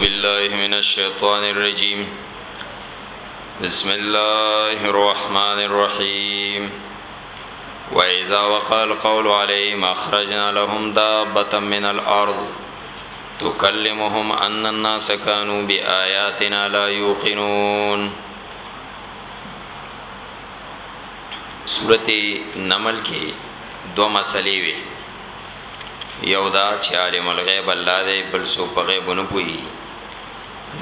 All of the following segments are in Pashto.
بالله من الشیطان الرجیم بسم الله الرحمن الرحیم وإذا وقع القول عليهم أخرجنا لهم دابة من الأرض تكلمهم أن الناس كانوا بآياتنا لا يوقنون سورة نمل کی دو مسئلے وی یو دا چې عالم الغیب الله دی بل څوک په غیب نه پوي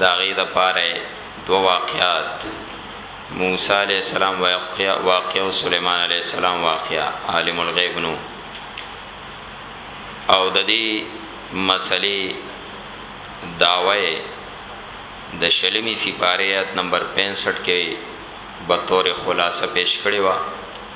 دا غي د پاره دو واقعات موسی علی السلام واقع واقع او سليمان علی السلام واقع عالم الغیب نو او د دې مسلې داوی د شلمی سپاره آیت نمبر 65 کې به تور خلاصه پیش کړی و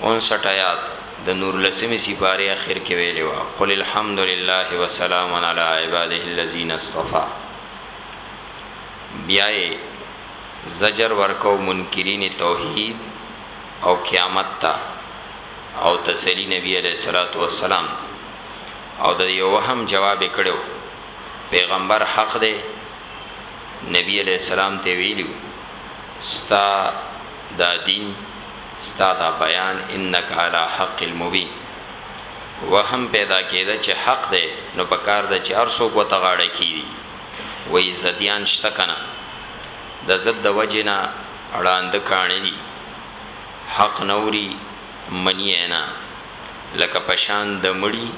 اونسټ آیات د نور لسمې سپارې اخر کې ویلي وه، قل الحمد لله وسلام علی عباده الذین اصطفی بیا یې زجر ورکو منکرین توحید او قیامت ته او تسلی نبی علیه الصلاۃ والسلام ته او د یو وهم جواب کړو پیغمبر حق دی نبی علیہ السلام ته ویلو ستا دا دين ستا دا بيان انک علی حق المبين وهم پيدا کيده چه حق ده نو پکار ده چه هر څوک ورته غاړه کيدی وای ضديان شته کنه د ضد د وجه نه ړاند کاڼه دی حق نه اوري منی نه لکه پشان د مړی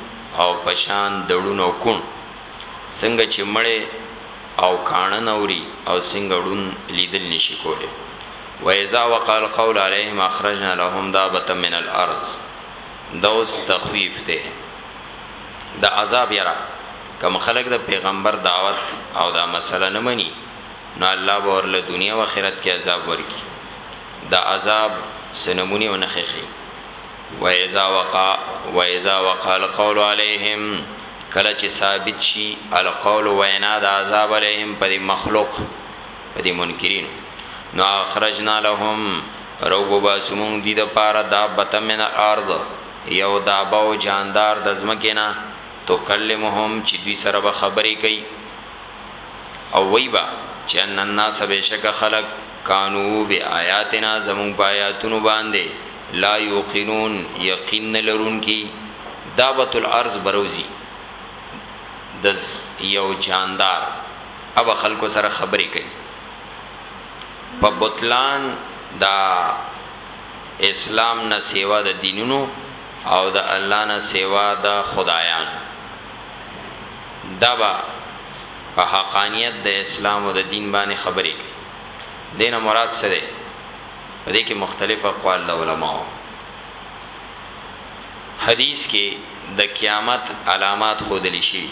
او پشان د ړونو کون څنګه چې مړی او کاڼه نه اوري او څنګه ړوند لیدل نه شي کولی واذا وقع القول علیهم اخرجنا لهم دابه من الارض دوس تخویف ده د عذاب یرا کم خلق د پیغمبر دعوت او دا مسله نه مني نو الله به ورله دنیا او آخرت کې عذاب ورکي دا عذاب سنمونی او نخخي واذا وقع واذا وقع القول عليهم کله چې ثابت شي القول وینا د عذاب علیهم پر مخلوق پر منکرین نو اخرجنا لهم روغو باسمون دی د پاره دا بتمن الارض یو دابه او جاندار د زمکینا تو کلمهم چې دوی سره به خبرې کوي او ویبا چې ان الناس بشک خلق کانو بی آیاتنا زمون پایاتونو باندې لا یوقنون یقین نلرونکي دابت الارض بروزي د یو جاندار اب خلکو سره خبرې کوي په بطلان دا اسلام نه سیوا د دینونو او د الله نه سیوا د خدایان دبا په حقانیت د اسلام او د دین باندې خبرې کوي دینه مراد سره په دې کې مختلف اقوال د علماو حدیث کې د قیامت علامات خودل شي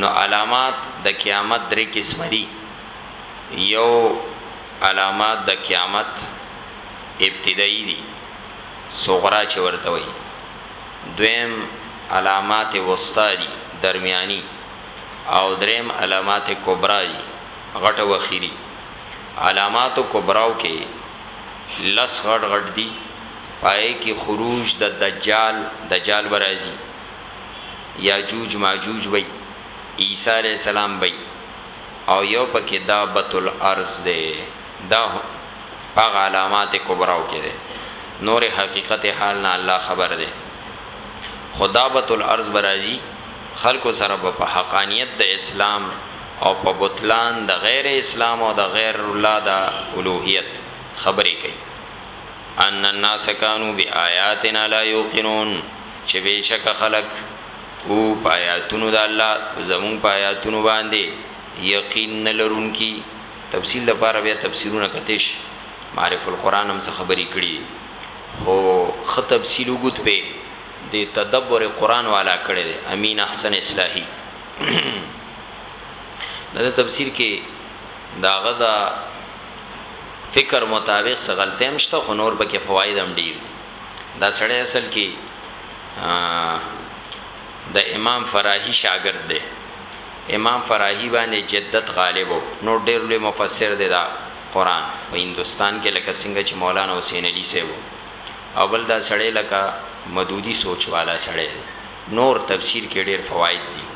نو علامات د قیامت درې قسم دي یو علامات د قیامت ابتدایي دي صغرا چې ورته وي دویم علامات وسطا دي درمیاني او دریم علامات کبرا دي غټه وخیری علامات کبراو کې لس غټ غټ دي پای کې خروج د دجال، دجال به راځي، یاجوج ماجوج به وي، عیسی علیه السلام به وي او یو پکې دابة الارض دی دا په هغه علامات کبراو کې دی نور حقیقت حال نه الله خبر دی خو دابة الارض به راځي. خلکو سره به په حقانیت د اسلام او په بطلان د غیر اسلام او د غیر الله د الوهیت خبرې کوي. ان الناس کانو بآیاتنا لا یوقنون چې بېشکه خلک وو په آیاتونو د الله، زموږ په آیاتونو باندې، یقین نه لرونکي. تفصیل لپاره بیا تفسیرونه کتای شئ، معارف القرآن هم څه خبرې کړي دي، خو ښه تفصیل اوږد پۀ. دی تدبر قرآن والا کړی دی امین احسن اصلاحی دا تفسیر کې داغه دا فکر مطابق څه غلطه هم شته خو نور پکې فواید هم ډیر دا سړی اصل کې د امام فراهی شاګرد دی امام فراهی باندې جدت غالب نو ډیر لوی مفسر دی دا قران په هندستان کې لکه څنګه چې مولانا حسین علی سیو او بل دا سړی لکه مدودی سوچ والا سړی دی نور تفسیر کی ډیر فواید دی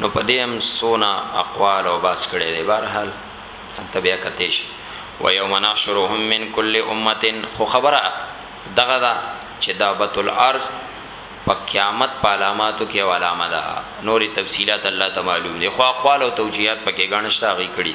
نو په دې هم سونا اقوال او باس کړي دي بهر حال انت بیا کتیش و یوم نحشرهم من کل امه خو خبره دغه دا چې دابت الارض په قیامت په علاماتو کې او علامه ده نورې تفصيلات الله تعالی معلوم دي خو اقوال او توجيهات پکې غنښت هغه کړي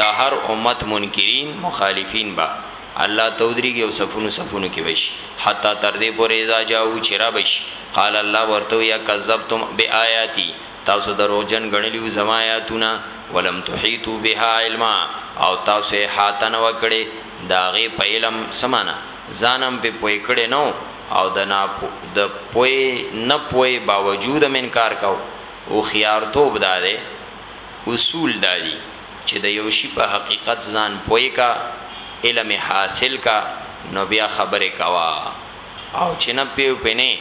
دا هر امت منکرین مخالفین به الله ته ودریږي او صفونو صفونو کې به شي حتی تر دې پورې اذا جاءو چې را به شي قال الله ورته وي اکذبتم بآیاتی تاسو دروغجن ګڼلي وو زما آیاتونه ولم تحیطوا بها علما او تاسو یې احاطه نه وه کړې د هغې په علم څه معنی ځان هم پرې پوه کړی نه وو او د د پوهې نه پوهې باوجود هم انکار کوو هوښیارتوب دا دی اصول دا دي چې د یو شي په حقیقت ځان پوه که، علم یې حاصل که نو بیا خبرې کوه او چې نه پوه پرې نه یې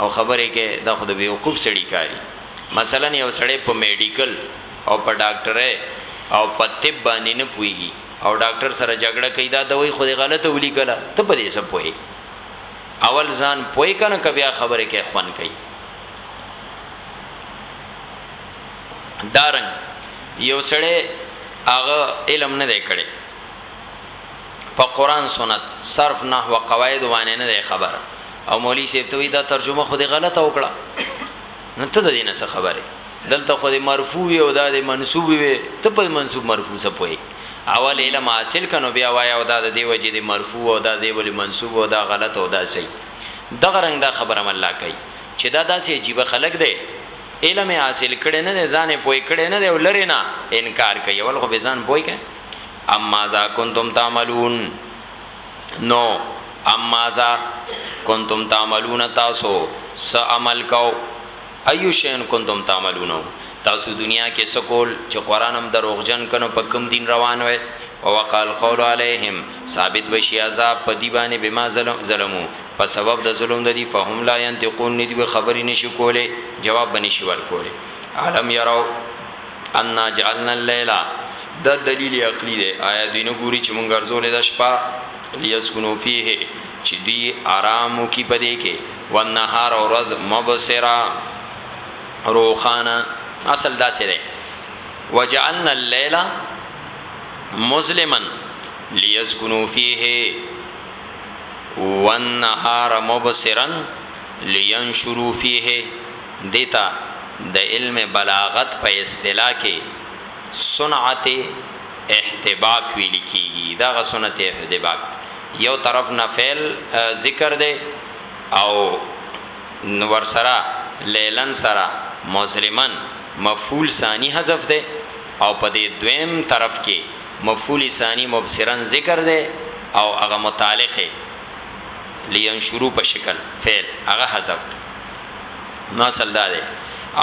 او خبرې کوې دا خو د بیوقوف سړي کار دي. مثلاً یو سړی په میډیکل او په ډاکټرۍ او په طب باندې نه پوهیږي او ډاکټر سره جګړه کوي دا دوایي خو دې غلطه ولیکله ته په دې څه پوهې اول ځان پوه که نه که بیا خبرې کوې خوند کوي. دارنګ یو سړی هغه علم نه دی کړي په قران سنت صرف نحو قواعد باندې نه دی خبر او مولوی صاحب ته دا ترجمه خو دې غلطه وکړه نو ته د دې نه خبره دلته خو دې مرفوع وي او دا دې منصوب وي ته په منصوب مرفوع څه پوي اول علم حاصل کنو بیا وای او دا د دې وجې دې مرفوع او دا دې ولې منصوب او دا غلط او دا صحیح دغه رنگ دا خبره مله کوي چې دا داسې عجیب خلک دی علم یې حاصل کړي نه دی ځان یې پوي کړي نه دی او لری نه انکار کوي ول خو به ځان پوي کوي اما ذا کنتم تعملون نو اما ذا کنتم تعملون تاسو س عمل کو ایو شین کنتم تعملون تاسو دنیا کې سکول چې قران هم دروغجن کنو په کم دین روان وای او وقال قول علیهم ثابت بشی عذاب په دی باندې بما ظلم ظلمو په سبب د ظلم د دي فهم لا ينتقون ندي به خبري نشي کوله جواب بني شي ور کوله علم يرو ان جعلنا الليل د دلیل عقلی دی آیا دوی نه ګوري چې مونږ ګرځولې د شپه لیسکنو فیه چې دوی آرام کی پدې کې والنهار ورځ مبصرا روخانا اصل دا سره وجعلنا الليل مظلما ليسكنوا فيه والنهار مبصرا لینشرو فیه دې ته د علم بلاغت په اصطلاح کې صنعت احتباک ویل کیږي دا غ صنعت احتباک یو طرف نه فعل ذکر دی او نور سرا لیلن سرا مظلمن مفعول ثانی حذف دی او په دې دویم طرف کې مفعول ثانی مبصرا ذکر دی او هغه متعلق یې لینشرو په شکل فعل هغه حذف دی نو اصل دا دی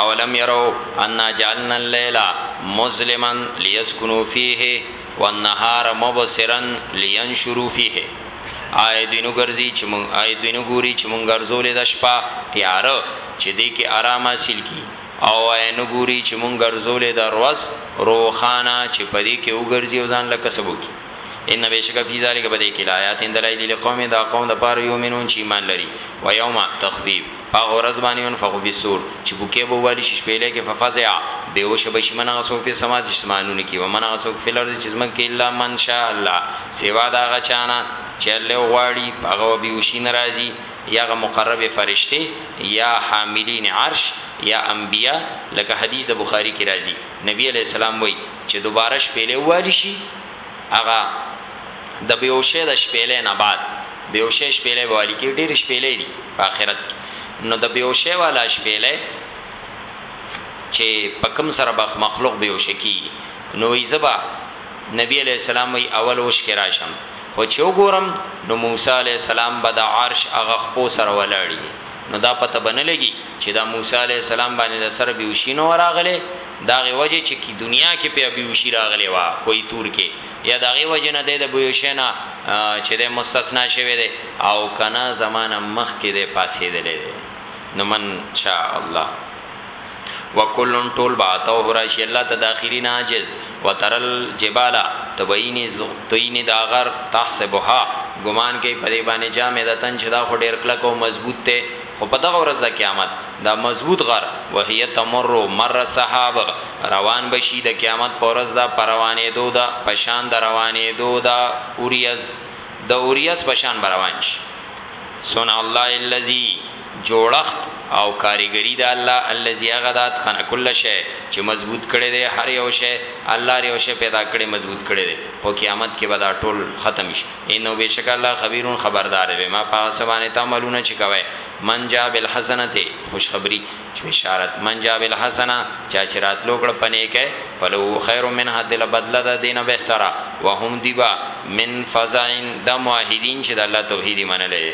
اولم يروا ان جعلنا الليل مظلما ليسكنوا فيه والنهار مبصرا لينشروا فيه آی دینو ګرځي چې مون آی دینو ګوري چې مون ګرځولې د شپه تیار چې دې کې آرام حاصل کی او ایا نه ګوري چې موږ ګرځولې ده روځ روښانه چې په دې کې وګرځي او ځان له کسب وکړي ان بېشکه فی ذلک په دې کې لایات دلایل لقوم دا قوم د پاره یومنون چې ایمان لري و یوم تخفیف هغه ورځ باندې ينفخ فی الصور چې پوکې به والي شي شپېلې کې ففزع بهوش به شي منغه څوک په سماعت چې سمانونه کې و منغه څوک په لرز چې زمکه الا من شاء الله سیوا دا غچانا چې الله غواړي هغه به وشي ناراضي یا هغه مقربې فرشتې یا حاملین عرش یا انبیا لکه حدیث د بخاری کې راځي نبی علیه السلام وایي چې دوباره شپیلې ووالي شي هغه د بیهوشۍ د شپیلې نه بعد بیهوشۍ شپیلې به والي کېږي ډېرې شپیلې دي په آخرت کې نو د بیوشی والا شپېلې چې پکم سره بخ مخلوق بیوشکی نو ایزبا نبی علیہ السلام ای اول اوش کې راشم خو چې وګورم نو موسی علیه السلام به د عرش هغه خپو سره ولاړ وي، نو دا پته به نه لګي چې دا موسی علیه السلام باندې د سره بیهوشي نه وه راغلې، د هغې وجې چې کی دنیا کې پې بیهوشي راغلې وه، کوه طور کې، یا د هغې وجې نه دی د بیهوشۍ نه چې دی مستثنی شوی دی او که نه زما نه مخکې دی پاڅیدلی دی. نو من شاء الله. وکلن ټول با اتو هراشی الله تداخرین عاجز وترل جبالا تبعینی زغتوینی دا غر تحسبها ګمان کوي په دې باندې جامدتن چې دا خو ډیر کلک او مضبوط ته خو په دغه ورځ د قیامت دا مضبوط غر وهي تمر مر صحاب روان بشي د قیامت پر ورځ دا پروانې دو دا پشان د روانې دو دا اوریز د اوریز پشان روان شي سن الله الذي جوړښت او کاریګري د الله الذي هغه ده اتقن کل شیء چې مضبوط کړی دی هر یو شی، الله هر یو شی پیدا کړی مضبوط کړی دی خو قیامت کې به دا ټول ختم شي انه بېشکه الله خبیر خبردار دی بما په هغه څه باندې تعملون چې کوی من جاء بالحسنة خوشخبري چې بشارت من جاء بالحسنة چا چې راتلو کړ په نیکۍ فله خیر منها دله بدله ده دې نه بهتره وهم دوی به من فزع دا موحدین چې د الله توحید یې منلی دی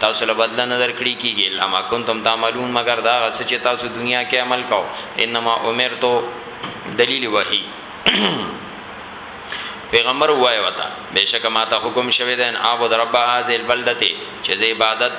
تاسو له بدله نه درکړی کیږي الا ما کنتم تعملون مگر دا غس چې تاسو دنیا کې عمل کاو انما امرتو دلیل وحی پیغمبر وای وتا بهشکه ما ته حکم شوی دین عبد رب هذه البلده چې زه عبادت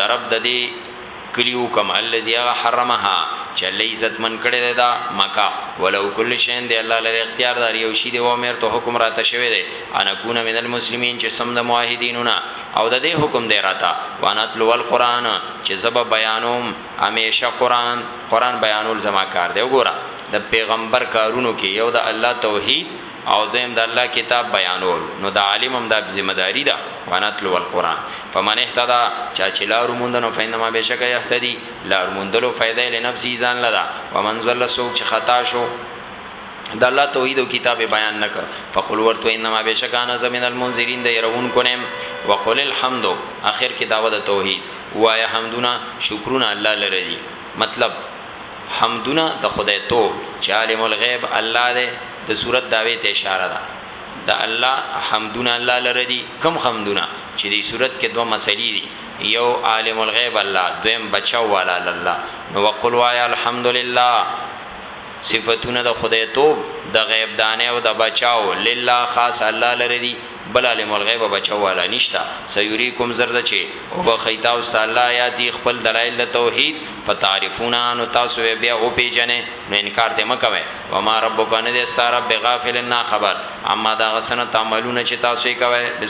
درب د دې کلیو کم الذي حرمها چې الله عزت من کړی دا مکا ولو کل شین دی الله لري اختیار دار یو شی دی و امر ته حکم راته شوی دی انا کون من المسلمین چې سم د موحدینونه او د دې حکم دی راته وان اتلو القرآن چې زه به بیانوم همیشه قرآن، قرآن بیانول زما کار دی. وګوره د پیغمبر کارونو کې یو د الله توحید او دویم د الله کتاب بیانول، نو د عالم هم دا ذمه داري ده وان اتلو القرآن، فمن اهتدی چا چې لار ومونده نو فانما بېشکه یهتدی لار موندلو فایده یې لنفسه ځان له ده، ومن ضل څوک چې خطا شو د الله توحید او کتاب بیان نکړ فقل ورته انما بشکانه زمن المنذرین د يرون کنم وقل الحمد اخر کې داوود توحید وایا حمدنا شکرنا الله لره دي مطلب حمدنا د خدای تو چې عالم الغیب الله دی د صورت داوی ته اشاره ده د الله حمدنا الله لره دي کم حمدنا چې د صورت کې دوه مسلې دي یو عالم الغیب الله دویم بچاو والا الله نو وقل وایا الحمدلله صفتونه د خدای توب، د غیب دانه او د بچاو، لله خاص الله لره دي، بل عالم الغیب او بچاو والا نشته، سیریکم زر ده چه وبښی تاسو ته الله آیاته خپل دلائل د توحید، فتعرفونها نو تاسو به بیا وپیژنئ، نو انکار ترې مه کوئ، وما ربک نه دی ستا رب بغافل نا خبر، عما د هغه څه نه تعملون چه تاسو یې کوئ.